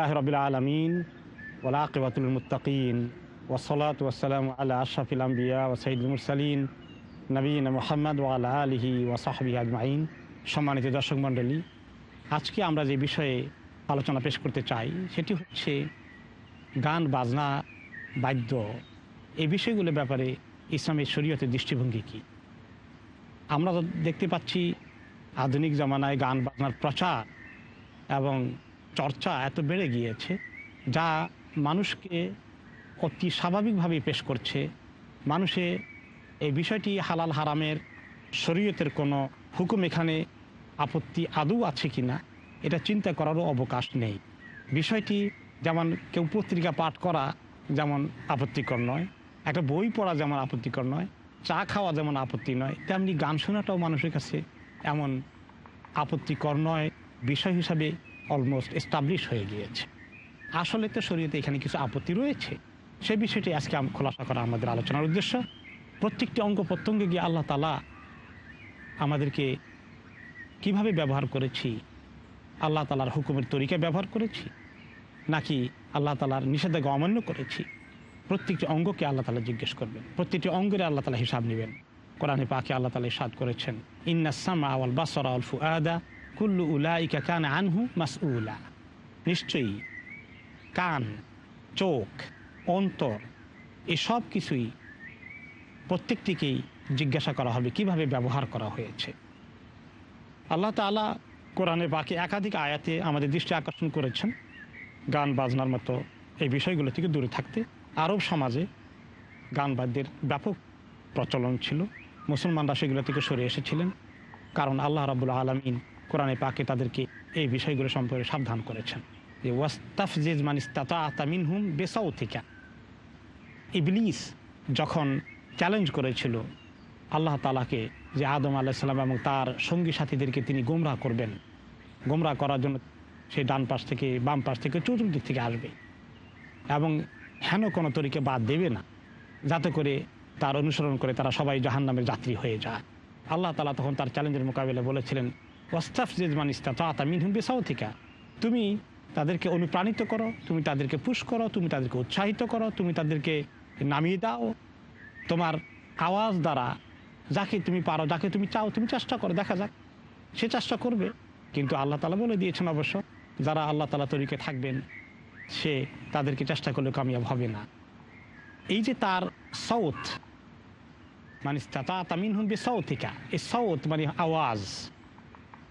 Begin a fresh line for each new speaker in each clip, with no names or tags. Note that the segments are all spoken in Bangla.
আলহামদুলিল্লাহ রবিল আলমিন ওলাকিবাতুল মুতাকিন ওসলাত ওসালাম আল্লাহ আশরাফিল আম্বিয়া ও সঈদুল মুরসালিন নবীন মোহাম্মদ ওয়ালা আলহি ওয়াসাহাবি আজমাইন সম্মানিত দর্শক মণ্ডলী, আজকে আমরা যে বিষয়ে আলোচনা পেশ করতে চাই সেটি হচ্ছে গান, বাজনা, বাদ্য। এই বিষয়গুলোর ব্যাপারে ইসলামের শরীয়তের দৃষ্টিভঙ্গি কী? আমরা দেখতে পাচ্ছি আধুনিক জমানায় গান, বাজনার প্রচার এবং চর্চা এত বেড়ে গিয়েছে, যা মানুষকে অতি স্বাভাবিকভাবে পেশ করছে। মানুষে এই বিষয়টি হালাল হারামের শরীয়তের কোনো হুকুম এখানে আপত্তি আদৌ আছে কি না, এটা চিন্তা করারও অবকাশ নেই। বিষয়টি যেমন কেউ পত্রিকা পাঠ করা যেমন আপত্তিকর নয়, একটা বই পড়া যেমন আপত্তিকর নয়, চা খাওয়া যেমন আপত্তি নয়, তেমনি গান শোনাটাও মানুষের কাছে এমন আপত্তিকর নয়। বিষয় হিসাবে অলমোস্ট এস্টাবলিশ হয়ে গিয়েছে। আসলে তো শরীয়তে এখানে কিছু আপত্তি রয়েছে। সেই বিষয়টি আজকে খোলাসা করা আমাদের আলোচনার উদ্দেশ্য। প্রত্যেকটি অঙ্গ প্রত্যঙ্গে গিয়ে আল্লাহ তালা আমাদেরকে কীভাবে ব্যবহার করেছি, আল্লাহ তালার হুকুমের তরিকা ব্যবহার করেছি, নাকি আল্লাহ তালার নিষেধাজ্ঞা অমান্য করেছি, প্রত্যেকটি অঙ্গকে আল্লাহ তালা জিজ্ঞেস করবেন। প্রত্যেকটি অঙ্গের আল্লাহ তালা হিসাব নেবেন। কোরআনে পাকে আল্লাহ তালা ইসাদ করেছেন ইন্নাসামা আওয়াল বাসর আল ফু আদা কুল্লু উলাইকা কান আনহু মাস উলা নিশ্চয়ই। কান, চোখ, অন্তর, এসব কিছুই প্রত্যেকটিকেই জিজ্ঞাসা করা হবে, কীভাবে ব্যবহার করা হয়েছে। আল্লাহ তালা কোরআনে বাকি একাধিক আয়াতে আমাদের দৃষ্টি আকর্ষণ করেছেন। গান বাজনার মতো এই বিষয়গুলো থেকে দূরে থাকতে আরব সমাজে গান বাদ্যের ব্যাপক প্রচলন ছিল। মুসলমানরা সেগুলো থেকে সরে এসেছিলেন। কারণ আল্লাহ রাবুল আলমিন কোরআনে পাকে তাদেরকে এই বিষয়গুলো সম্পর্কে সাবধান করেছেন। যে ওয়াস্তাফজিজ মানিস্তাতা তামিন হুম বেসাউথিকা ইবলিস যখন চ্যালেঞ্জ করেছিল আল্লাহ তালাকে যে আদম আলাহিসাল্লাম এবং তার সঙ্গী সাথীদেরকে তিনি গোমরা করবেন। গোমরা করার জন্য সেই ডান পাশ থেকে বাম পাশ থেকে চতুর্দিক থেকে আসবে। এবং হেন কোনো তরিকে বাদ দেবে না। যাতে করে তার অনুসরণ করে তারা সবাই জাহান নামের যাত্রী হয়ে যায়। আল্লাহ তালা তখন তার চ্যালেঞ্জের মোকাবিলা বলেছিলেন ওয়াস্তাফজিজ মানিস্তা তা মিনহুম বেসাউথিকা তুমি তাদেরকে অনুপ্রাণিত করো, তুমি তাদেরকে পুশ করো, তুমি তাদেরকে উৎসাহিত করো, তুমি তাদেরকে নামিয়ে দাও। তোমার আওয়াজ দ্বারা যাকে তুমি পারো, যাকে তুমি চাও, তুমি চেষ্টা করো, দেখা যাক। সে চেষ্টা করবে, কিন্তু আল্লাহ তালা বলে দিয়েছেন অবশ্য, যারা আল্লাহ তালা তরিকে থাকবেন, সে তাদেরকে চেষ্টা করলে কামিয়াব হবে না। এই যে তার সৌথ মানে তামিন হুন বে সৌথিকা এই সৌথ মানে আওয়াজ।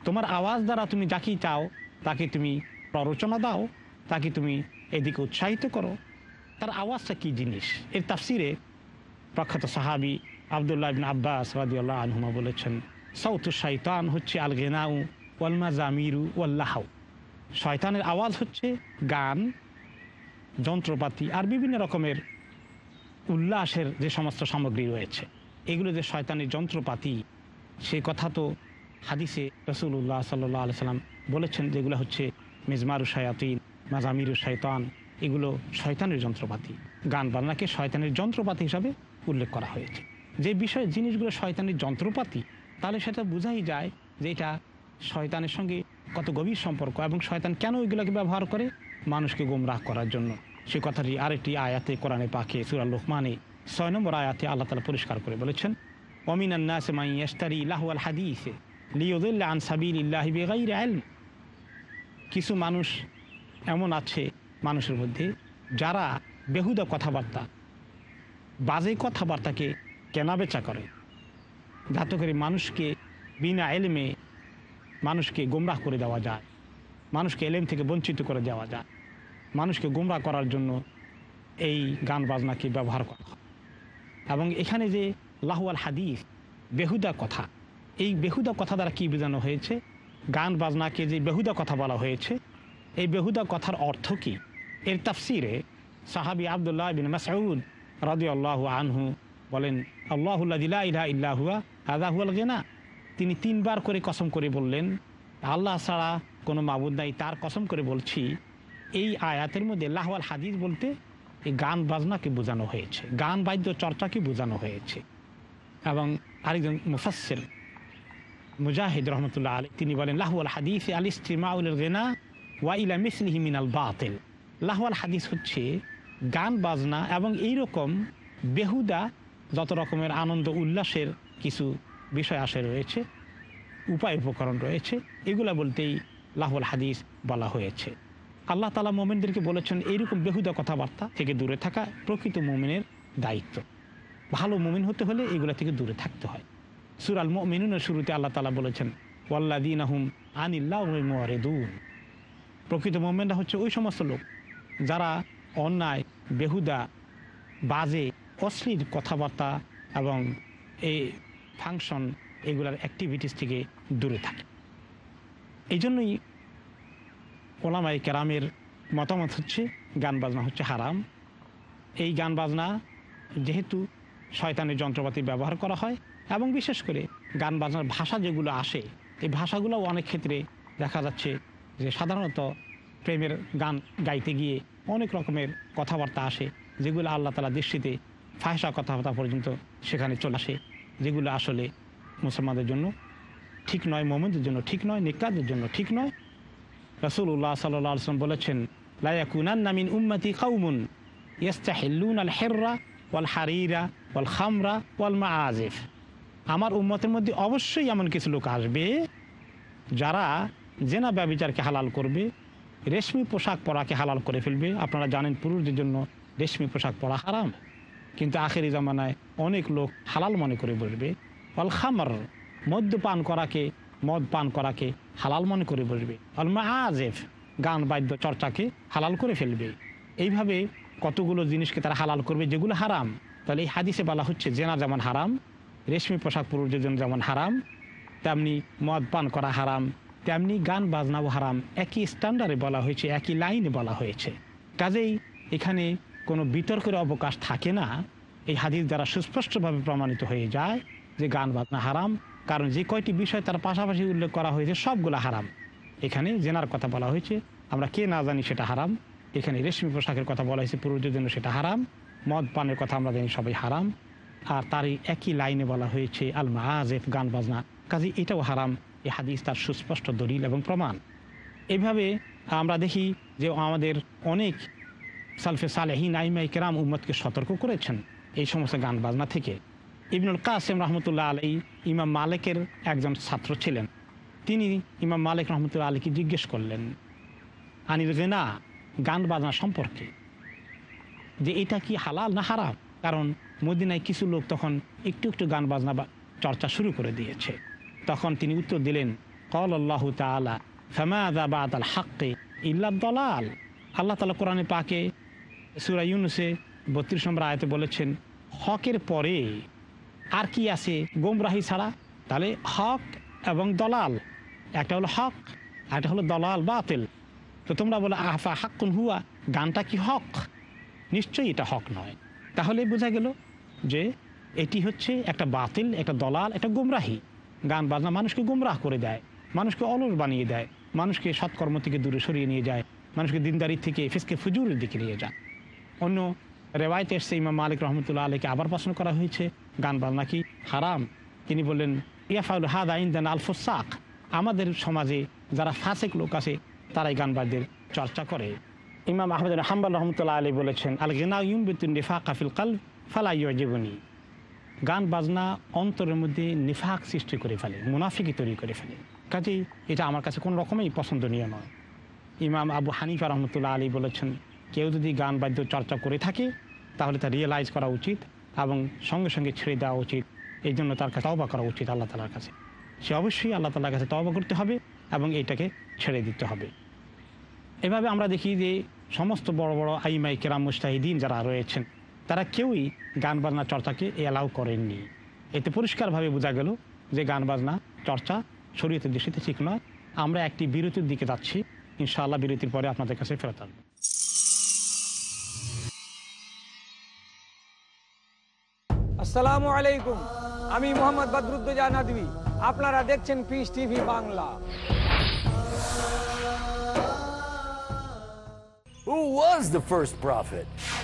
তোমার আওয়াজ দ্বারা তুমি যাকেই চাও, তাকে তুমি প্ররোচনা দাও, তাকে তুমি এদিকে উৎসাহিত করো। তার আওয়াজটা কী জিনিস? এর তাফসিরে প্রখ্যাত সাহাবি আবদুল্লাহ বিন আব্বাস রাদিউল্লাহ আনহুমা বলেছেন সৌতু শৈতান হচ্ছে আল গেনাউ ওয়ালমা জামিরু ওয়াল্লাহাউ শয়তানের আওয়াজ হচ্ছে গান, যন্ত্রপাতি আর বিভিন্ন রকমের উল্লাসের যে সমস্ত সামগ্রী রয়েছে। এগুলো যে শয়তানের যন্ত্রপাতি, সে কথা তো হাদিসে রসুল্লাহ সাল্লাহ আলি সাল্লাম বলেছেন যেগুলো হচ্ছে মেজমারু শায়াতিন, মাজামিরু শয়তান, এগুলো শয়তানের যন্ত্রপাতি। গান বাজনাকে শয়তানের যন্ত্রপাতি হিসাবে উল্লেখ করা হয়েছে। যে বিষয় জিনিসগুলো শয়তানের যন্ত্রপাতি, তাহলে সেটা বোঝাই যায় যে এটা শয়তানের সঙ্গে কত গভীর সম্পর্ক এবং শয়তান কেন ওইগুলোকে ব্যবহার করে? মানুষকে গোমরাহ করার জন্য। সে কথাটি আরেকটি আয়াতে কোরআনে পাকে, সুরা লোকমানে, ছয় নম্বর আয়াতে আল্লাহ তালা পরিষ্কার করে বলেছেন অমিনান্নাসে মাই ইস্তারি ইলাহু আল হাদিসে। আলম কিছু মানুষ এমন আছে মানুষের মধ্যে যারা বেহুদা কথাবার্তা, বাজে কথাবার্তাকে কেনাবেচা করে। যাতে করে মানুষকে বিনা এলেমে মানুষকে গোমরাহ করে দেওয়া যায়, মানুষকে এলেম থেকে বঞ্চিত করে দেওয়া যায়, মানুষকে গোমরাহ করার জন্য এই গান বাজনাকে ব্যবহার করা এবং এখানে যে লাহুয়াল হাদিস, বেহুদা কথা এই বেহুদা কথা দ্বারা কী বোঝানো হয়েছে? গান বাজনাকে যে বেহুদা কথা বলা হয়েছে, এই বেহুদা কথার অর্থ কী? এর তাফসিরে সাহাবি আবদুল্লাহ বিন মাসউদ রাজি আল্লাহ আনহু বলেন আল্লাহুল্লাহ ইলাহা ইল্লাহুয়া আদাহুয়াল গেনা। তিনি তিনবার করে কসম করে বললেন, আল্লাহ ছাড়া কোনো মাবুদ নাই, তার কসম করে বলছি, এই আয়াতের মধ্যে লাহওয়াল হাদিস বলতে এই গান বাজনাকে বোঝানো হয়েছে, গান বাদ্য চর্চাকে বোঝানো হয়েছে। এবং আরেকজন মুফাসিল মুজাহিদ রহমতুল্লাহ আলী তিনি বলেন, লাহওয়াল হাদিস আল ইস্তিমাউল গেনা ওয়া ইলা মিসলিহি মিনাল বাতিল। লাহওয়াল হাদিস হচ্ছে গান, বাজনা এবং এই রকম বেহুদা যত রকমের আনন্দ, উল্লাসের কিছু বিষয় আসে রয়েছে, উপায়, উপকরণ রয়েছে, এগুলা বলতেই লাহুল হাদিস বলা হয়েছে। আল্লাহ তালা মোমেনদেরকে বলেছেন, এইরকম বেহুদা কথাবার্তা থেকে দূরে থাকা প্রকৃত মোমেনের দায়িত্ব। ভালো মোমেন হতে হলে এগুলা থেকে দূরে থাকতে হয়। সুরাল মোমিনুনের শুরুতে আল্লাহ তালা বলেছেন ওয়াল্লাদিন আহম আনিল্লাহ প্রকৃত মোমেনরা হচ্ছে ওই সমস্ত লোক যারা অন্যায়, বেহুদা, বাজে, অশ্লীল কথাবার্তা এবং এই ফাংশন এগুলার অ্যাক্টিভিটিস থেকে দূরে থাকে। এই জন্যই ওলামাই কেরামের মতামত হচ্ছে, গান বাজনা হচ্ছে হারাম। এই গান বাজনা যেহেতু শয়তানের যন্ত্রপাতি ব্যবহার করা হয় এবং বিশেষ করে গান বাজনার ভাষা যেগুলো আসে, এই ভাষাগুলোও অনেক ক্ষেত্রে দেখা যাচ্ছে যে সাধারণত প্রেমের গান গাইতে গিয়ে অনেক রকমের কথাবার্তা আসে, যেগুলো আল্লাহ তালা দৃষ্টিতে ফাহসা কথাবার্তা পর্যন্ত সেখানে চলে আসে, যেগুলো আসলে মুসলমানদের জন্য ঠিক নয়, মোমেনদের জন্য ঠিক নয় নিকাদের জন্য ঠিক নয়। রসুল্লাহ সাল্লাহ আসলাম বলেছেন লায়াকুনান নামিন উম্মতি কাউমুন ইয়াস্তাহিল্লুন আল হেররা ওয়াল হারিরা ওয়াল খামরা ওয়াল মা আজিফ আমার উম্মতের মধ্যে অবশ্যই এমন কিছু লোক আসবে যারা জেনা ব্যবচারকে হালাল করবে, রেশমি পোশাক পরাকে হালাল করে ফেলবে। আপনারা জানেন পুরুষদের জন্য রেশমি পোশাক পরা হারাম। কিন্তু আখেরি জামানায় অনেক লোক হালাল মনে করে বসবে অল খামর মদ্যপান করাকে, মদ পান করাকে হালাল মনে করে বসবে অল আজেফ গান বাদ্য চর্চাকে হালাল করে ফেলবে। এইভাবে কতগুলো জিনিসকে তারা হালাল করবে যেগুলো হারাম? তাহলে এই হাদিসে বলা হচ্ছে জেনা যেমন হারাম রেশমি পোশাক পুরুষদের জন্য যেমন হারাম, তেমনি মদ পান করা হারাম, তেমনি গান বাজনাও হারাম। একই স্ট্যান্ডার্ডে বলা হয়েছে, একই লাইনে বলা হয়েছে। কাজেই এখানে কোনো বিতর্কের অবকাশ থাকে না। এই হাদিস দ্বারা সুস্পষ্টভাবে প্রমাণিত হয়ে যায় যে গান বাজনা হারাম, কারণ যে কয়টি বিষয় তার পাশাপাশি উল্লেখ করা হয়েছে, সবগুলো হারাম। এখানে জেনার কথা বলা হয়েছে, আমরা কে না জানি সেটা হারাম। এখানে রেশমি পোশাকের কথা বলা হয়েছে পুরুষদের জন্য সেটা হারাম। মদ পানের কথা আমরা জানি সবাই হারাম। আর তারই একই লাইনে বলা হয়েছে আল মাহাজেফ গান বাজনা কাজে এটাও হারাম, এই হাদিস তার সুস্পষ্ট দলিল এবং প্রমাণ। এইভাবে আমরা দেখি যে আমাদের অনেক সালফে সালেহিন আইমাই কেরাম উম্মদকে সতর্ক করেছেন এই সমস্ত গান বাজনা থেকে। ইবনুল কাসেম রহমতুল্লাহ আলাই ইমাম মালিকের একজন ছাত্র ছিলেন। তিনি ইমাম মালিক রহমতুল্লাহ আলীকে জিজ্ঞেস করলেন, আনিল গেনা গান বাজনা সম্পর্কে, যে এটা কি হালাল না হারাম? কারণ মদিনায় কিছু লোক তখন একটু একটু গান বাজনা বা চর্চা শুরু করে দিয়েছে। তখন তিনি উত্তর দিলেন কল আল্লাহ তালা ফেমাদা বাদ আল হাক্কে ইল্লা দলাল? আল্লাহ তালা কোরআনে পাকে সুরা ইউনুসে বত্রিশ নম্বর আয়তে বলেছেন, হকের পরে আর কি আছে গোমরাহি ছাড়া? তাহলে হক এবং দলাল, একটা হলো হক একটা হলো দলাল বাতিল। তো তোমরা বলো, আফা হাক্কুন হুয়া, গানটা কি হক? নিশ্চয়ই এটা হক নয়। তাহলে বোঝা গেল যে এটি হচ্ছে একটা বাতিল, একটা দলাল, একটা গোমরাহি। গান বাজনা মানুষকে গোমরাহ করে দেয়, মানুষকে অলস বানিয়ে দেয়, মানুষকে সৎকর্ম থেকে দূরে সরিয়ে নিয়ে যায়, মানুষকে দিনদারি থেকে ফিসকে ফুজুরের দিকে নিয়ে যায়। অন্য রেওয়ায়তে এসছে ইমাম মালিক রহমতুল্লাহ আলীকে আবার প্রশ্ন করা হয়েছে গান বাজনা কি হারাম? তিনি বললেন ইয়াফাউল হাদ আইন দেন আলফোসাক আমাদের সমাজে যারা ফাসেক লোক আছে, তারাই গান বাদ্যের চর্চা করে। ইমাম আহমদ হাম্বাল রহমতুল্লাহ আলী বলেছেন, আল গেনা ইউমবিতুন নিফা কাফিল কাল ফালাই জীবনী। গান, বাজনা অন্তরের মধ্যে নিফাক সৃষ্টি করে ফেলে, মুনাফিকি তৈরি করে ফেলে। কাজেই এটা আমার কাছে কোনো রকমই পছন্দনীয় নয়। ইমাম আবু হানিফা রহমতুল্লাহ আলী বলেছেন, কেউ যদি গান বাদ্য চর্চা করে থাকে, তাহলে তা রিয়েলাইজ করা উচিত এবং সঙ্গে সঙ্গে ছেড়ে দেওয়া উচিত। এই জন্য তার কাছে অবা করা উচিত আল্লাহ তালার কাছে। সে অবশ্যই আল্লাহ তালার কাছে তবা করতে হবে এবং এইটাকে ছেড়ে দিতে হবে। এভাবে আমরা দেখি যে সমস্ত বড় বড় আইমাই কেরাম মুস্তাহিদিন যারা রয়েছেন তারা কেউই গান বাজনা চর্চাকে এলাও করেননি। এতে পরিষ্কারভাবে বোঝা গেল যে গান বাজনা চর্চা শরীয়তের দৃষ্টিতে ঠিক নয়। আমরা একটি বিরতির দিকে যাচ্ছি। ইনশাআল্লাহ বিরতির পরে আপনাদের কাছে ফেরত আসব।
আসসালামু আলাইকুম। আমি মোহাম্মদ বদরুদ্দোজা নদী। আপনারা দেখছেন Peace TV Bangla.
Who was the first prophet?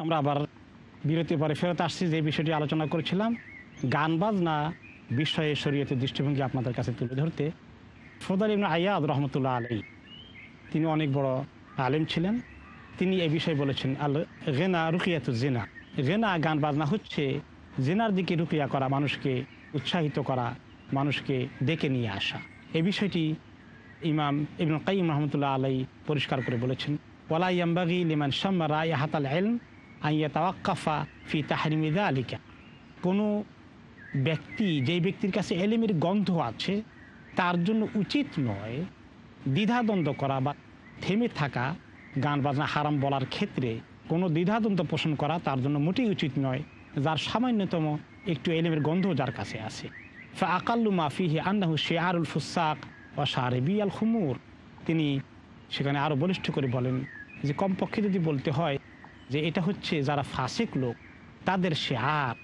আমরা আবার বিরতির পরে ফেরত আসছি, যে বিষয়টি আলোচনা করেছিলাম, গান বাজনা বিষয়ে শরীয়তের দৃষ্টিভঙ্গি আপনাদের কাছে তুলে ধরতে। ফোদার ইবনে আয়াদ রহমতুল্লাহ আলী তিনি অনেক বড় আলেম ছিলেন। তিনি এই বিষয়ে বলেছেন, আল গেনা রুকিয়াতু জেনা। গেনা গান বাজনা হচ্ছে জেনার দিকে রুকিয়া করা, মানুষকে উৎসাহিত করা, মানুষকে ডেকে নিয়ে আসা। এই বিষয়টি ইমাম ইবন কাইম রহমতুল্লাহ আলাই পরিষ্কার করে বলেছেন, ওয়ালা ইয়াম্বাগি লিমান শাম্মা রায় হাতাল এলম আইয়া তাওয়াক্কাফা ফি তাহরিমিদা আলিকা কোনো ব্যক্তি যেই ব্যক্তির কাছে এলেমের গন্ধ আছে, তার জন্য উচিত নয় দ্বিধাদ্বন্দ্ব করা বা থেমে থাকা, গান বাজনা হারাম বলার ক্ষেত্রে কোনো দ্বিধাদ্বন্দ্ব পোষণ করা তার জন্য মোটেই উচিত নয়, যার সামান্যতম একটু এলেমের গন্ধ যার কাছে আছে। ফা আকাল্লু মাফিহি আন্নাহু শেয়ারুল ফুসাক ও সারেবি আল হুমুর। তিনি সেখানে আরও বলিষ্ঠ করে বলেন যে, কমপক্ষে যদি বলতে হয় যে এটা হচ্ছে যারা ফাসেক লোক, তাদের শেয়ার,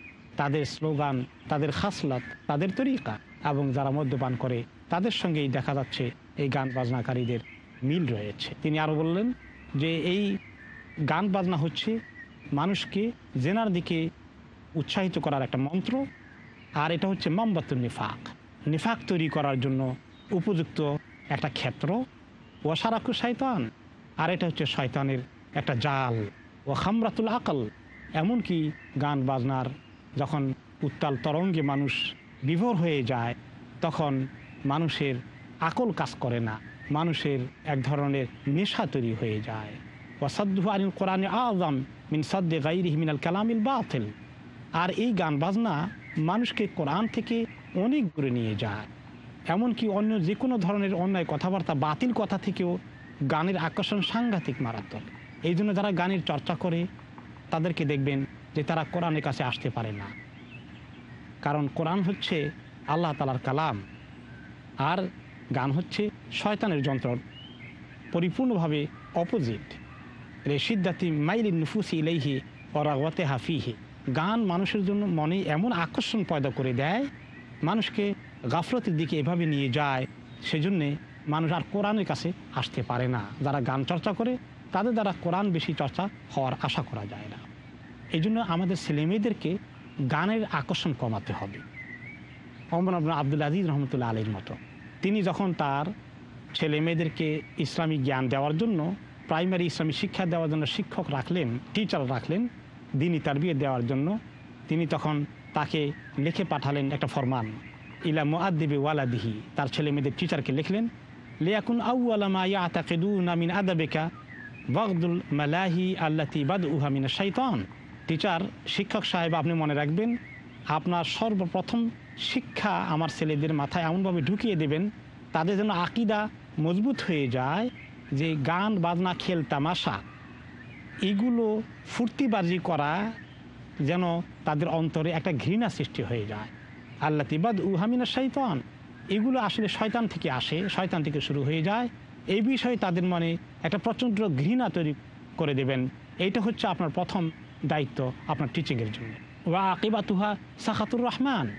তাদের স্লোগান, তাদের খাসলাত, তাদের তরিকা, এবং যারা মদ্যপান করে, তাদের সঙ্গেই দেখা যাচ্ছে এই গান বাজনাকারীদের মিল রয়েছে। তিনি আরও বললেন যে এই গান বাজনা হচ্ছে মানুষকে জেনার দিকে উৎসাহিত করার একটা মন্ত্র, আর এটা হচ্ছে মাম্বাতুল নিফাক। নিফাক তৈরি করার জন্য উপযুক্ত একটা ক্ষেত্র ও সারাকু শয়তান আর এটা হচ্ছে শয়তানের একটা জাল। ও খামরাতুল আকল। এমনকি গান বাজনার যখন উত্তাল তরঙ্গে মানুষ বিভোর হয়ে যায়, তখন মানুষের আকল কাজ করে না। মানুষের এক ধরনের নেশা তৈরি হয়ে যায়। ওয়াসাদ্দু আনিল কোরআনে আজম মিন সাদ্দে গাইরিহ মিনাল কালামিল বাতিল। আর এই গান বাজনা মানুষকে কোরআন থেকে অনেক দূরে নিয়ে যায়। এমনকি অন্য যে কোনো ধরনের অন্যায় কথাবার্তা বাতিল কথা থেকেও গানের আকর্ষণ সাংঘাতিক মারাত্মক। এই জন্য যারা গানের চর্চা করে, তাদেরকে দেখবেন যে তারা কোরআনের কাছে আসতে পারে না। কারণ কোরআন হচ্ছে আল্লাহ তালার কালাম, আর গান হচ্ছে শয়তানের যন্ত্র, পরিপূর্ণভাবে অপোজিট রে রেশিদ্দাতি মাইলিন নুফুসি ইলেহি অরাগতে হাফিহি গান মানুষের জন্য মনে এমন আকর্ষণ পয়দা করে দেয়, মানুষকে গাফলতের দিকে এভাবে নিয়ে যায়, সেজন্যে মানুষ আর কোরআনের কাছে আসতে পারে না। যারা গান চর্চা করে তাদের দ্বারা কোরআন বেশি চর্চা হওয়ার আশা করা যায় না। এই জন্য আমাদের ছেলেমেয়েদেরকে গানের আকর্ষণ কমাতে হবে। অমর আব্দুল আজিজ রহমতুল্লাহ আলীর মতো। তিনি যখন তার ছেলে মেয়েদেরকে জ্ঞান দেওয়ার জন্য প্রাইমারি ইসলামী শিক্ষা দেওয়ার জন্য শিক্ষক রাখলেন, টিচার রাখলেন দিনই তার বিয়ে দেওয়ার জন্য, তিনি তখন তাকে লিখে পাঠালেন একটা ফরমান, ইলা মুআদ্দিবি ওয়ালাদিহি। তার ছেলে মেয়েদের টিচারকে লিখলেন, লিয়াকুন আউআলামা ইয়াতাকিদু নামিন আদাবেকা ওয়াগদুল মালাহি আল্লাতি উহামিনা শাইতান। টিচার শিক্ষক সাহেব, আপনি মনে রাখবেন, আপনার সর্বপ্রথম শিক্ষা আমার ছেলেদের মাথায় এমনভাবে ঢুকিয়ে দেবেন, তাদের যেন আকিদা মজবুত হয়ে যায় যে গান, বাজনা, খেল, তামাশা, এগুলো ফুর্তিবাজি করা যেন তাদের অন্তরে একটা ঘৃণা সৃষ্টি হয়ে যায়। আল্লাহ তিবাদ উহামিনা শৈতান এগুলো আসলে শয়তান থেকে আসে, শয়তান থেকে শুরু হয়ে যায়। এই বিষয়ে তাদের মনে একটা প্রচণ্ড ঘৃণা তৈরি করে দেবেন। এইটা হচ্ছে আপনার প্রথম দায়িত্ব আপনার টিচিংয়ের জন্য। ওয়া আকিবাতুহা সাখাতুর রহমান।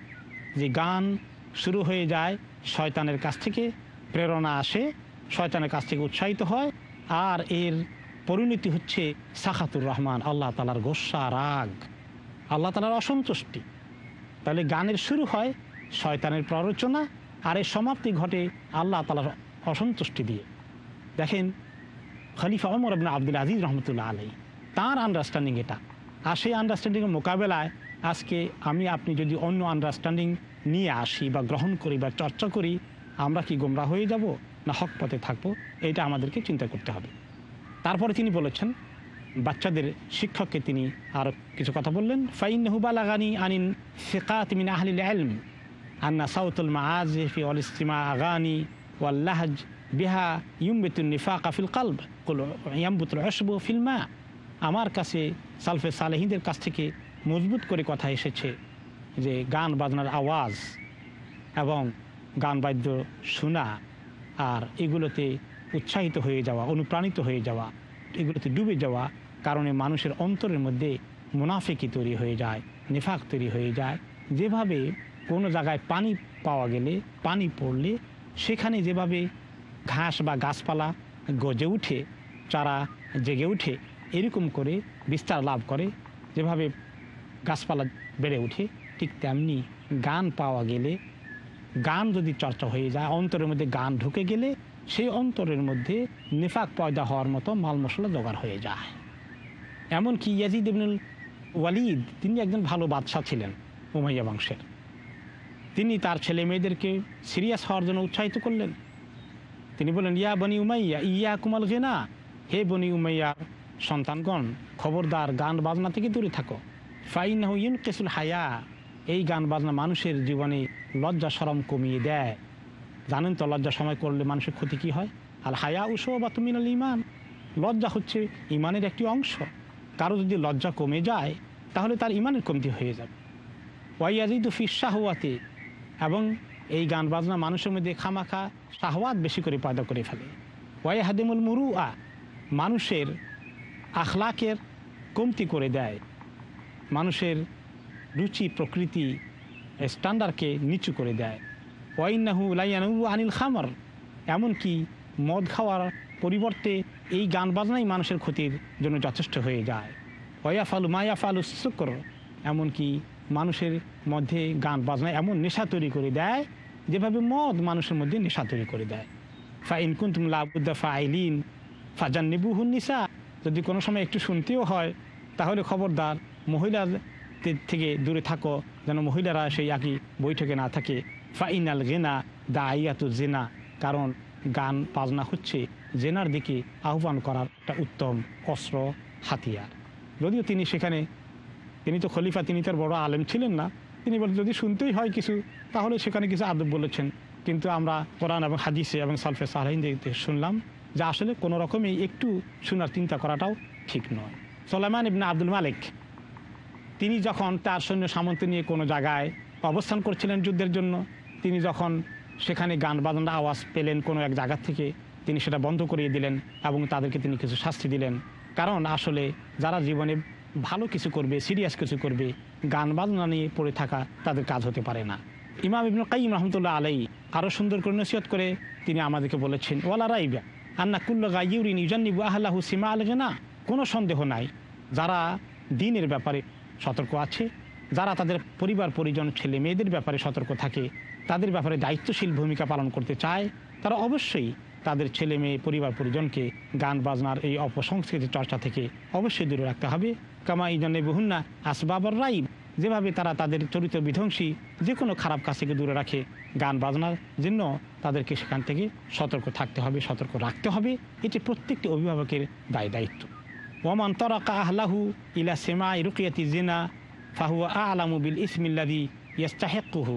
যে গান শুরু হয়ে যায়, শয়তানের কাছ থেকে প্রেরণা আসে, শয়তানের কাছ থেকে উৎসাহিত হয়, আর এর পরিণতি হচ্ছে সাখাতুর রহমান, আল্লাহ তালার গোসা রাগ। আল্লাহ তালার অসন্তুষ্টি। তাহলে গানের শুরু হয় শয়তানের প্ররোচনা, আর এর সমাপ্তি ঘটে আল্লাহ তালার অসন্তুষ্টি দিয়ে। দেখেন, খলিফা ওমর আবিন আব্দুল আজিজ রহমতুল্লাহ আলাই তাঁর আন্ডারস্ট্যান্ডিং এটা। আর সেই আন্ডারস্ট্যান্ডিংয়ের মোকাবেলায় আজকে আমি, আপনি যদি অন্য আন্ডারস্ট্যান্ডিং নিয়ে আসি বা গ্রহণ করি বা চর্চা করি, আমরা কি গোমরা হয়ে যাব না হক পথে থাকব? এটা আমাদেরকে চিন্তা করতে হবে। তারপরে তিনি বলেছেন, বাচ্চাদের শিক্ষককে তিনি আরও কিছু কথা বললেন ফাইন হুবালাগানি আনিন ফিকাত মিন আহলিল ইলম, আন্না সাউতুল মাআজিফি ওয়াল ইস্তিমা আগানি ওয়াল লাহজ বিহা ইউমবিতুন নিফাকা ফিল কলব কুল ইয়ামবুতুল উশবু ফিল মা আমার কাছে সালফে সালেহিনদের কাছ থেকে মজবুত করে কথা এসেছে যে গান বাজনার আওয়াজ এবং গান বাদ্য শোনা আর এগুলোতে উৎসাহিত হয়ে যাওয়া, অনুপ্রাণিত হয়ে যাওয়া, এগুলোতে ডুবে যাওয়া কারণে মানুষের অন্তরের মধ্যে মুনাফিকি তৈরি হয়ে যায়, নেফাক তৈরি হয়ে যায়। যেভাবে কোনো জায়গায় পানি পাওয়া গেলে, পানি পড়লে সেখানে যেভাবে ঘাস বা গাছপালা গজে উঠে, চারা জেগে উঠে, এরকম করে বিস্তার লাভ করে। যেভাবে গাছপালা বেড়ে ওঠে, ঠিক তেমনি গান পাওয়া গেলে, গান যদি চর্চা হয়ে যায়, অন্তরের মধ্যে গান ঢুকে গেলে, সেই অন্তরের মধ্যে নেফাক পয়দা হওয়ার মতো মাল মশলা জোগাড় হয়ে যায়। এমনকি ইয়াজিদ ইবনুল ওয়ালিদ, তিনি একজন ভালো বাদশাহ ছিলেন উমাইয়া বংশের। তিনি তার ছেলে মেয়েদেরকে সিরিয়াস হওয়ার জন্য উৎসাহিত করলেন। তিনি বলেন, ইয়া বনি উমাইয়া ইয়া কুমাল গেনা। হে বনি উমাইয়ার সন্তানগণ, খবরদার, গান বাজনা থেকে দূরে থাকো। ফাইন ইউন কেসুল হায়া। এই গান বাজনা মানুষের জীবনে লজ্জা সরম কমিয়ে দেয়। জানেন তো, লজ্জা সময় করলে মানুষের ক্ষতি কি হয়? আর হায়া উসো বা তুমিনাল ইমান। লজ্জা হচ্ছে ইমানের একটি অংশ। কারও যদি লজ্জা কমে যায়, তাহলে তার ইমানের কমতি হয়ে যাবে। ওয়াইয়াজিদু ফিস শাহওয়াতে। এবং এই গান বাজনা মানুষের মধ্যে খামাখা শাহওয়াত বেশি করে পয়দা করে ফেলে। ওয়াই হাদিমুল মুরু আ মানুষের আখলাকের কমতি করে দেয়। মানুষের রুচি, প্রকৃতি, স্ট্যান্ডার্ডকে নিচু করে দেয়। ওয়াইনাহু লাইয়ানহু আনিল খামার এমনকি মদ খাওয়ার পরিবর্তে এই গান বাজনাই মানুষের ক্ষতির জন্য যথেষ্ট হয়ে যায়। ওয়াফালু মায়াফালু শুকর এমনকি মানুষের মধ্যে গান বাজনা এমন নেশা তৈরি করে দেয় যেভাবে মদ মানুষের মধ্যে নেশা তৈরি করে দেয়। ফাইন কুন্তুম লাবুদ্দা ফাইলিন ফাজান নিবুহুন নিসা। যদি কোনো সময় একটু শুনতেও হয়, তাহলে খবরদার, মহিলার থেকে দূরে থাকো, যেন মহিলারা সেই একই বৈঠকে না থাকে। ফাইনাল গেনা দা আইয়াতু জেনা, কারণ গান বাজনা হচ্ছে জেনার দিকে আহ্বান করার একটা উত্তম অস্ত্র হাতিয়ার। যদিও তিনি সেখানে, তিনি তো খলিফা, তিনি তার বড় আলেম ছিলেন না। তিনি বলেন, যদি শুনতেই হয় কিছু, তাহলে সেখানে কিছু আদব বলেছেন। কিন্তু আমরা কোরআন এবং হাদিসে এবং সালফে সালাহিন শুনলাম, যে আসলে কোনো রকমই একটু শোনার চিন্তা করাটাও ঠিক নয়। সোলাইমান ইবনা আব্দুল মালিক, তিনি যখন তার সৈন্য সামন্ত নিয়ে কোনো জায়গায় অবস্থান করছিলেন যুদ্ধের জন্য, তিনি যখন সেখানে গান বাজনার আওয়াজ পেলেন কোনো এক জায়গা থেকে, তিনি সেটা বন্ধ করিয়ে দিলেন এবং তাদেরকে তিনি কিছু শাস্তি দিলেন। কারণ আসলে যারা জীবনে ভালো কিছু করবে সিরিয়াস কিছু করবে, গান বাজনা নিয়ে পড়ে থাকা তাদের কাজ হতে পারে না। ইমাম ইবনুল কাইম রহমতুল্লাহ আলাই আরও সুন্দর করে নসিহত করে তিনি আমাদেরকে বলেছেন, ওয়ালা রাইবা আন্না কুল্ল গাইউরিন ইউজান্নিবু আহ্লাহু সিমা আলগে না কোনো সন্দেহ নাই। যারা দিনের ব্যাপারে সতর্ক আছে, যারা তাদের পরিবার, পরিজন, ছেলে, মেয়েদের ব্যাপারে সতর্ক থাকে, তাদের ব্যাপারে দায়িত্বশীল ভূমিকা পালন করতে চায়, তারা অবশ্যই তাদের ছেলে, মেয়ে, পরিবার, পরিজনকে গান বাজনার এই অপসংস্কৃতি চর্চা থেকে অবশ্যই দূরে রাখতে হবে। কামা ইজানে বহুন্না আসবাবর রাইব যেভাবে তারা তাদের চরিত্র বিধ্বংসী যে কোনো খারাপ কাজ থেকে দূরে রাখে। গান বাজনার জন্য তাদেরকে সেখান থেকে সতর্ক থাকতে হবে, সতর্ক রাখতে হবে। এটি প্রত্যেকটি অভিভাবকের দায় দায়িত্ব। ওমান তরাকা আহলাহু ইলা সেমা রুকিয়াতি জিনা ফাহুয়া আলামু বিল ইসমিল্লাদি ইয়াস্তাহেকুহু।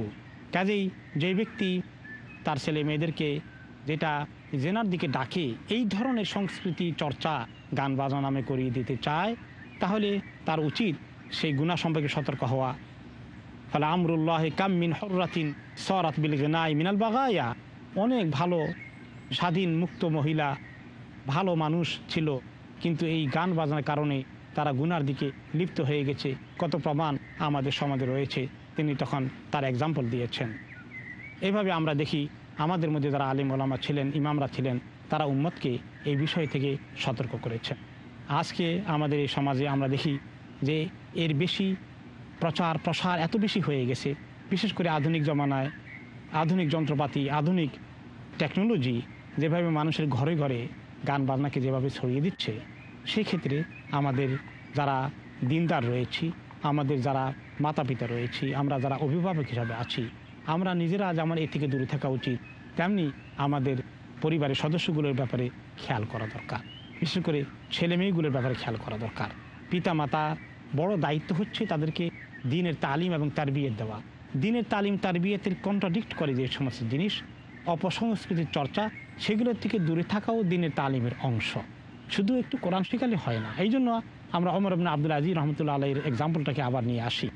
কাজেই যে ব্যক্তি তার ছেলে মেয়েদেরকে যেটা জেনার দিকে ডাকে, এই ধরনের সংস্কৃতি চর্চা গান বাজনা নামে করিয়ে দিতে চায় তাহলে তার উচিত সেই গুণা সম্পর্কে সতর্ক হওয়া। ফলে আমরুল্লাহ কামিন হর্রাতিন সরাত বিল গেনাই মিনাল বাগায়া। অনেক ভালো স্বাধীন মুক্ত মহিলা, ভালো মানুষ ছিল, কিন্তু এই গান বাজনার কারণে তারা গুনার দিকে লিপ্ত হয়ে গেছে। কত প্রমাণ আমাদের সমাজে রয়েছে, তিনি তখন তার এক্সাম্পল দিয়েছেন। এইভাবে আমরা দেখি আমাদের মধ্যে যারা আলিম ওলামা ছিলেন, ইমামরা ছিলেন, তারা উম্মতকে এই বিষয় থেকে সতর্ক করেছেন। আজকে আমাদের এই সমাজে আমরা দেখি যে এর বেশি প্রচার, প্রসার এত বেশি হয়ে গেছে। বিশেষ করে আধুনিক জমানায় আধুনিক যন্ত্রপাতি, আধুনিক টেকনোলজি যেভাবে মানুষের ঘরে ঘরে গান বাজনাকে যেভাবে ছড়িয়ে দিচ্ছে সেই ক্ষেত্রে আমাদের যারা দিনদার রয়েছি, আমাদের যারা মাতা পিতা রয়েছি, আমরা যারা অভিভাবক হিসাবে আছি, আমরা নিজেরা যেমন এ থেকে দূরে থাকা উচিত, তেমনি আমাদের পরিবারের সদস্যগুলোর ব্যাপারে খেয়াল করা দরকার। বিশেষ করে ছেলে মেয়েগুলোর ব্যাপারে খেয়াল করা দরকার। পিতা মাতা বড় দায়িত্ব হচ্ছে তাদেরকে দিনের তালিম এবং তার বিয়ের দেওয়া। দিনের তালিম তার বিয়েতের কন্ট্রাডিক্ট করে যে সমস্ত জিনিস, অপসংস্কৃতির চর্চা, সেগুলোর থেকে দূরে থাকাও দিনের তালিমের অংশ। শুধু একটু কোরআন শিখালে হয় না। এই জন্য আমরা অমর আবনা আব্দুল আজিজ রহমতুল্লাহ আলাইয়ের এক্সাম্পলটাকে আবার নিয়ে আসি।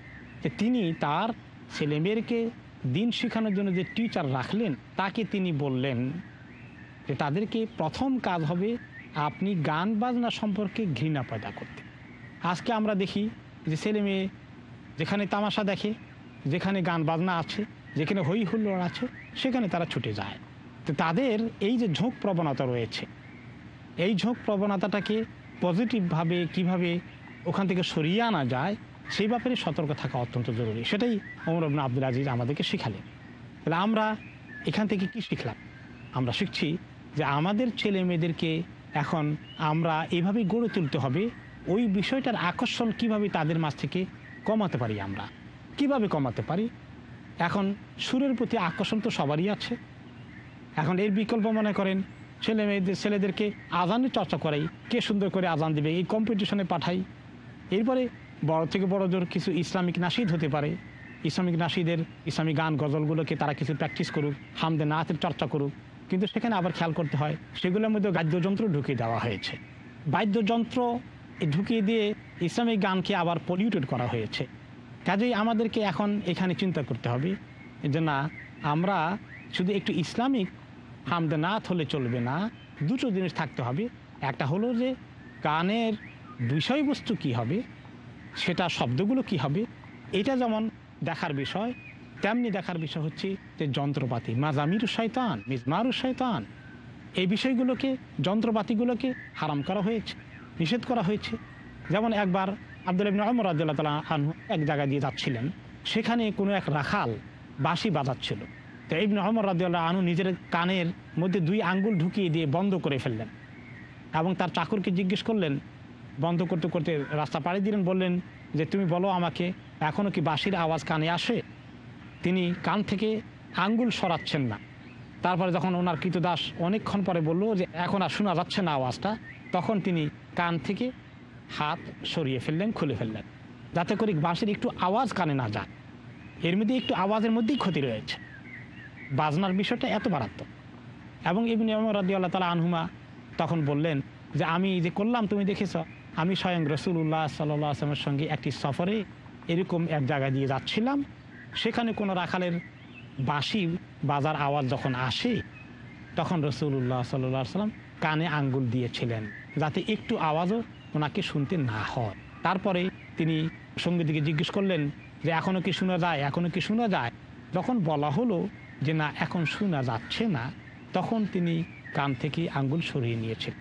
যে তিনি তার ছেলে মেয়েকে দিন শেখানোর জন্য যে টিচার রাখলেন, তাকে তিনি বললেন যে তাদেরকে প্রথম কাজ হবে আপনি গান বাজনা সম্পর্কে ঘৃণা পয়দা করতে আজকে আমরা দেখি যে ছেলে মেয়ে যেখানে তামাশা দেখে, যেখানে গান বাজনা আছে, যেখানে হই হুল্লোড় আছে, সেখানে তারা ছুটে যায়। তো তাদের এই যে ঝোঁক প্রবণতা রয়েছে, এই ঝোঁক প্রবণতাটাকে পজিটিভভাবে কীভাবে ওখান থেকে সরিয়ে আনা যায়, সেই ব্যাপারে সতর্ক থাকা অত্যন্ত জরুরি। সেটাই অমর আবনা আব্দুল আজিজ আমাদেরকে শিখালেন। তাহলে আমরা এখান থেকে কি শিখলাম? আমরা শিখছি যে আমাদের ছেলে মেয়েদেরকে এখন আমরা এভাবে গড়ে তুলতে হবে। ওই বিষয়টার আকর্ষণ কীভাবে তাদের মাঝ থেকে কমাতে পারি আমরা? কীভাবে কমাতে পারি? এখন সুরের প্রতি আকর্ষণ তো সবারই আছে। এখন এর বিকল্প মনে করেন ছেলে মেয়েদের ছেলেদেরকে আজানের চর্চা করাই, কে সুন্দর করে আজান দিবে, এই কম্পিটিশনে পাঠাই। এরপরে বড় থেকে বড় জোর কিছু ইসলামিক নাসিদ হতে পারে। ইসলামিক নাসিদের ইসলামিক গান গজলগুলোকে তারা কিছু প্র্যাকটিস করুক, হামদে নাচের চর্চা করুক। কিন্তু সেখানে আবার খেয়াল করতে হয়, সেগুলোর মধ্যে বাদ্যযন্ত্র ঢুকিয়ে দেওয়া হয়েছে। বাদ্যযন্ত্র ঢুকিয়ে দিয়ে ইসলামিক গানকে আবার পলিউটেড করা হয়েছে। কাজেই আমাদেরকে এখন এখানে চিন্তা করতে হবে যে না, আমরা শুধু একটু ইসলামিক হামদে নাথ হলে চলবে না, দুটো জিনিস থাকতে হবে। একটা হলো যে গানের বিষয়বস্তু কি হবে, সেটা শব্দগুলো কি হবে, এটা যেমন দেখার বিষয় তেমনি দেখার বিষয় হচ্ছে যে যন্ত্রপাতি। মাজামির শয়তান মিজমারু শয়তান, এই বিষয়গুলোকে, যন্ত্রপাতিগুলোকে হারাম করা হয়েছে, নিষেধ করা হয়েছে। যেমন একবার আব্দুল আহমদ রাজ্লাহ তালা আনহু এক জায়গায় দিয়ে যাচ্ছিলেন, সেখানে কোনো এক রাখাল বাঁশি বাজাচ্ছিল। তো ইবনে আহমদ রাজিউল্লাহ আনু নিজের কানের মধ্যে দুই আঙ্গুল ঢুকিয়ে দিয়ে বন্ধ করে ফেললেন এবং তার চাকরকে জিজ্ঞেস করলেন, বন্ধ করতে করতে রাস্তা পাড়ি দিলেন, বললেন যে, তুমি বলো আমাকে এখনও কি বাঁশির আওয়াজ কানে আসে? তিনি কান থেকে আঙ্গুল সরাচ্ছেন না। তারপরে যখন ওনার কৃতদাস অনেকক্ষণ পরে বলল যে, এখন আর শোনা যাচ্ছে না আওয়াজটা, তখন তিনি কান থেকে হাত সরিয়ে ফেললেন, খুলে ফেললেন। যাতে করে বাঁশির একটু আওয়াজ কানে না যায়। এর মধ্যে একটু আওয়াজের মধ্যেই ক্ষতি রয়েছে। বাজনার বিষয়টা এত মারাত্মক। এবং ইবনে রাদি আল্লাহ তালা আনহুমা তখন বললেন যে, আমি যে করলাম, তুমি দেখেছ? আমি স্বয়ং রসুল্লাহ সাল্লাহ আসলামের সঙ্গে একটি সফরে এরকম এক জায়গা দিয়ে যাচ্ছিলাম। সেখানে কোনো রাখালের বাঁশি বাজার আওয়াজ যখন আসে, তখন রসুল্লাহ সাল্লাহ সাল্লাম কানে আঙ্গুল দিয়েছিলেন যাতে একটু আওয়াজও ওনাকে শুনতে না হয়। তারপরে তিনি সঙ্গীদিকে জিজ্ঞেস করলেন, যে এখনও কি শোনা যায়? এখনও কি শোনা যায়? যখন বলা হলো যে, না, এখন শোনা যাচ্ছে না, তখন তিনি কান থেকে আঙ্গুল সরিয়ে নিয়েছেন।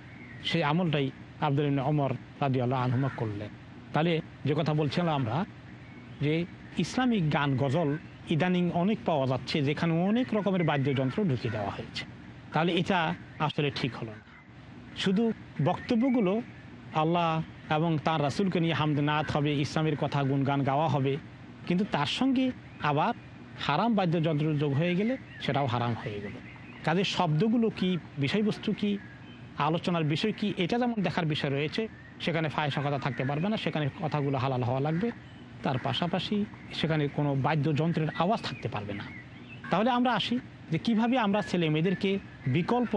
সেই আমলটাই আব্দুল অমর রাজি আল্লাহ আনহুমা করলেন। তাহলে যে কথা বলছিলাম আমরা, যে ইসলামিক গান গজল ইদানিং অনেক পাওয়া যাচ্ছে যেখানে অনেক রকমের বাদ্যযন্ত্র ঢুকিয়ে দেওয়া হয়েছে। তাহলে এটা আসলে ঠিক হলো না। শুধু বক্তব্যগুলো আল্লাহ এবং তার রাসুলকে নিয়ে হামদ নাথ হবে, ইসলামের কথা গুনগান গাওয়া হবে, কিন্তু তার সঙ্গে আবার হারাম বাদ্যযন্ত্র যোগ হয়ে গেলে সেটাও হারাম হয়ে গেল। কাজে শব্দগুলো কি, বিষয়বস্তু কি, আলোচনার বিষয় কি, এটা যেমন দেখার বিষয় রয়েছে, সেখানে ফায়সা কথা থাকতে পারবে না, সেখানে কথাগুলো হালাল হওয়া লাগবে। তার পাশাপাশি সেখানে কোনো বাদ্যযন্ত্রের আওয়াজ থাকতে পারবে না। তাহলে আমরা আসি যে কীভাবে আমরা ছেলে মেয়েদেরকে বিকল্প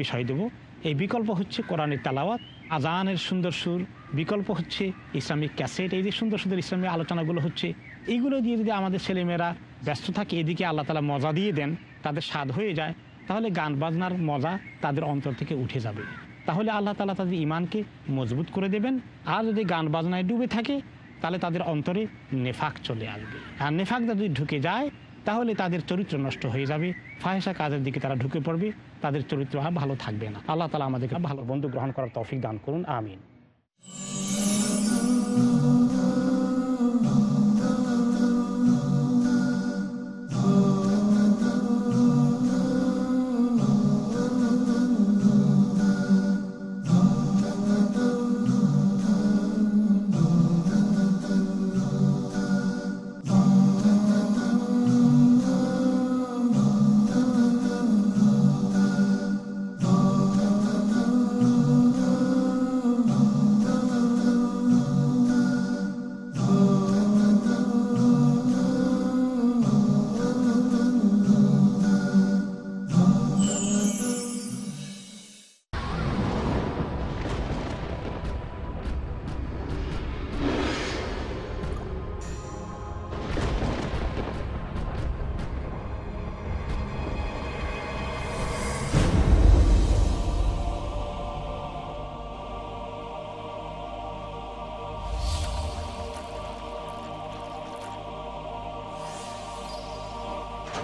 বিষয় দেব। এই বিকল্প হচ্ছে কোরআনের তালাওয়াত, আজানের সুন্দর সুর, বিকল্প হচ্ছে ইসলামিক ক্যাসেট, এই যে সুন্দর সুন্দর ইসলামিক আলোচনাগুলো হচ্ছে, এইগুলো দিয়ে যদি আমাদের ছেলেমেয়েরা ব্যস্ত থাকে, এদিকে আল্লাহ তালা মজা দিয়ে দেন, তাদের স্বাদ হয়ে যায়, তাহলে গান বাজনার মজা তাদের অন্তর থেকে উঠে যাবে। তাহলে আল্লাহ তালা তাদের ইমানকে মজবুত করে দেবেন। আর যদি গান বাজনায় ডুবে থাকে তাহলে তাদের অন্তরে নেফাক চলে আসবে। আর নেফাক যদি ঢুকে যায়, তাহলে তাদের চরিত্র নষ্ট হয়ে যাবে। ফাহেসা কাজের দিকে তারা ঢুকে পড়বে, তাদের চরিত্র ভালো থাকবে না। আল্লাহ তালা আমাদেরকে ভালো বন্ধু গ্রহণ করার তফিক দান করুন, আমিন।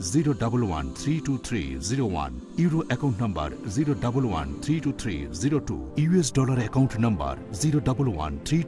zero double one three two three zero one euro account number zero double one three two three zero two US dollar account number zero double one three